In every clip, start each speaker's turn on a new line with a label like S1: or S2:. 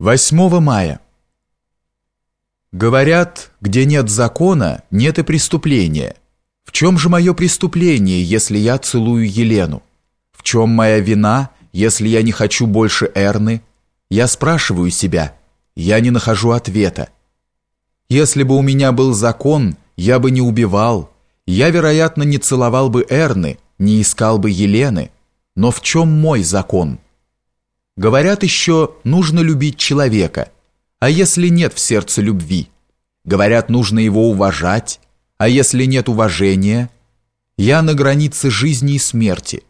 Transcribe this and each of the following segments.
S1: 8 мая. Говорят, где нет закона, нет и преступления. В чем же мое преступление, если я целую Елену? В чем моя вина, если я не хочу больше Эрны? Я спрашиваю себя. Я не нахожу ответа. Если бы у меня был закон, я бы не убивал. Я, вероятно, не целовал бы Эрны, не искал бы Елены. Но в чем мой закон? Говорят еще, нужно любить человека. А если нет в сердце любви? Говорят, нужно его уважать. А если нет уважения? Я на границе жизни и смерти.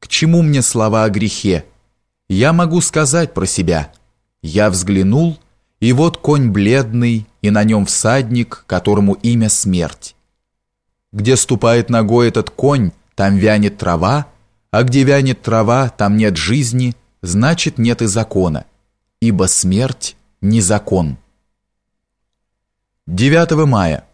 S1: К чему мне слова о грехе? Я могу сказать про себя. Я взглянул, и вот конь бледный, и на нем всадник, которому имя смерть. Где ступает ногой этот конь, там вянет трава, а где вянет трава, там нет жизни – значит нет и закона, ибо смерть не закон. 9 мая.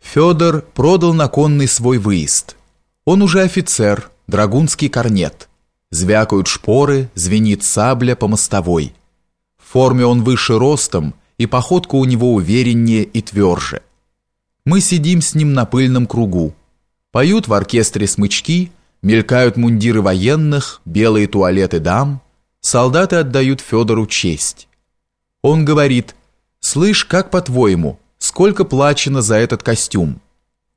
S1: Федор продал на конный свой выезд. Он уже офицер, драгунский корнет. Звякают шпоры, звенит сабля по мостовой. В форме он выше ростом, и походка у него увереннее и тверже. Мы сидим с ним на пыльном кругу. Поют в оркестре смычки – Мелькают мундиры военных, белые туалеты дам. Солдаты отдают Федору честь. Он говорит, «Слышь, как по-твоему, сколько плачено за этот костюм?»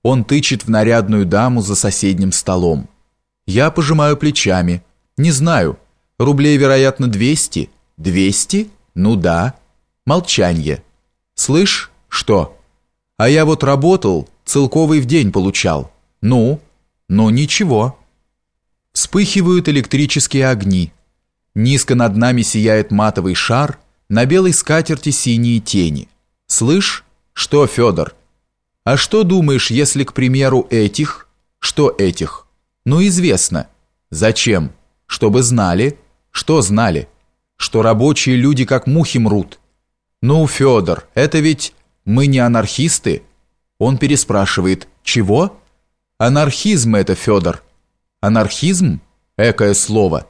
S1: Он тычет в нарядную даму за соседним столом. Я пожимаю плечами. Не знаю. Рублей, вероятно, двести. Двести? Ну да. Молчанье. Слышь, что? А я вот работал, целковый в день получал. Ну? Ну ничего. Вспыхивают электрические огни. Низко над нами сияет матовый шар, на белой скатерти синие тени. Слышь, что, Федор? А что думаешь, если, к примеру, этих? Что этих? Ну, известно. Зачем? Чтобы знали. Что знали? Что рабочие люди как мухи мрут. Ну, Федор, это ведь мы не анархисты? Он переспрашивает, чего? Анархизм это, Федор. Анархизм? Экое слово.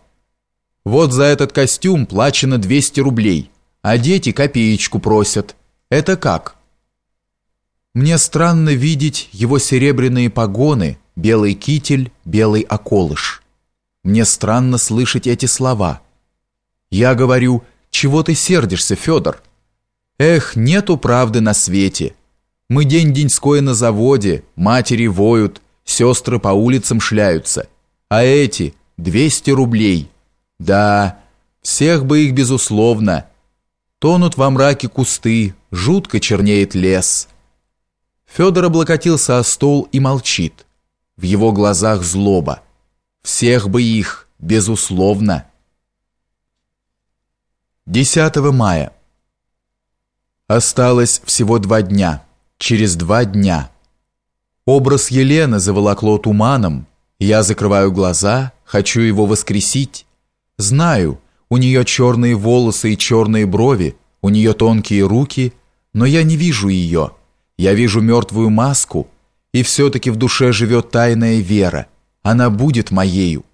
S1: Вот за этот костюм плачено 200 рублей, а дети копеечку просят. Это как? Мне странно видеть его серебряные погоны, белый китель, белый околыш. Мне странно слышать эти слова. Я говорю, чего ты сердишься, Федор? Эх, нету правды на свете. Мы день-деньской на заводе, матери воют, сестры по улицам шляются – а эти – 200 рублей. Да, всех бы их безусловно. Тонут во мраке кусты, жутко чернеет лес. Федор облокотился о стол и молчит. В его глазах злоба. Всех бы их, безусловно. 10 мая. Осталось всего два дня. Через два дня. Образ Елены заволокло туманом, я закрываю глаза, хочу его воскресить. Знаю, у нее черные волосы и черные брови, у нее тонкие руки, но я не вижу ее. Я вижу мертвую маску, и все-таки в душе живет тайная вера. Она будет моею.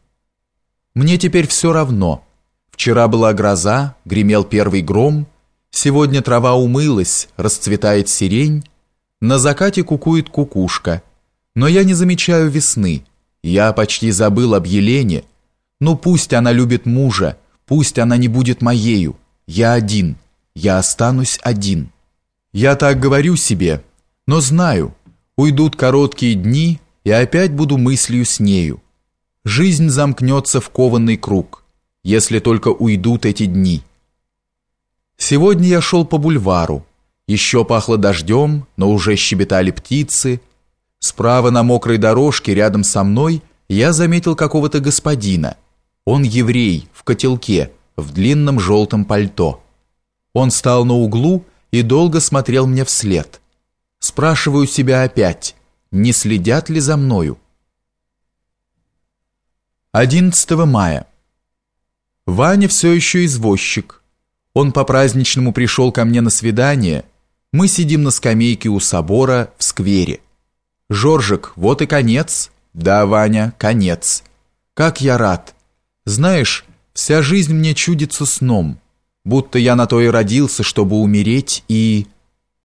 S1: Мне теперь все равно. Вчера была гроза, гремел первый гром, сегодня трава умылась, расцветает сирень, на закате кукует кукушка, но я не замечаю весны, я почти забыл об Елене. Ну пусть она любит мужа, пусть она не будет моею. Я один, я останусь один. Я так говорю себе, но знаю, уйдут короткие дни, и опять буду мыслью с нею. Жизнь замкнется в кованный круг, если только уйдут эти дни. Сегодня я шел по бульвару. Еще пахло дождем, но уже щебетали птицы, Справа на мокрой дорожке рядом со мной я заметил какого-то господина. Он еврей, в котелке, в длинном желтом пальто. Он стал на углу и долго смотрел мне вслед. Спрашиваю себя опять, не следят ли за мною? 11 мая. Ваня все еще извозчик. Он по-праздничному пришел ко мне на свидание. Мы сидим на скамейке у собора в сквере. Жоржик, вот и конец. Да, Ваня, конец. Как я рад. Знаешь, вся жизнь мне чудится сном. будто я на то и родился, чтобы умереть и...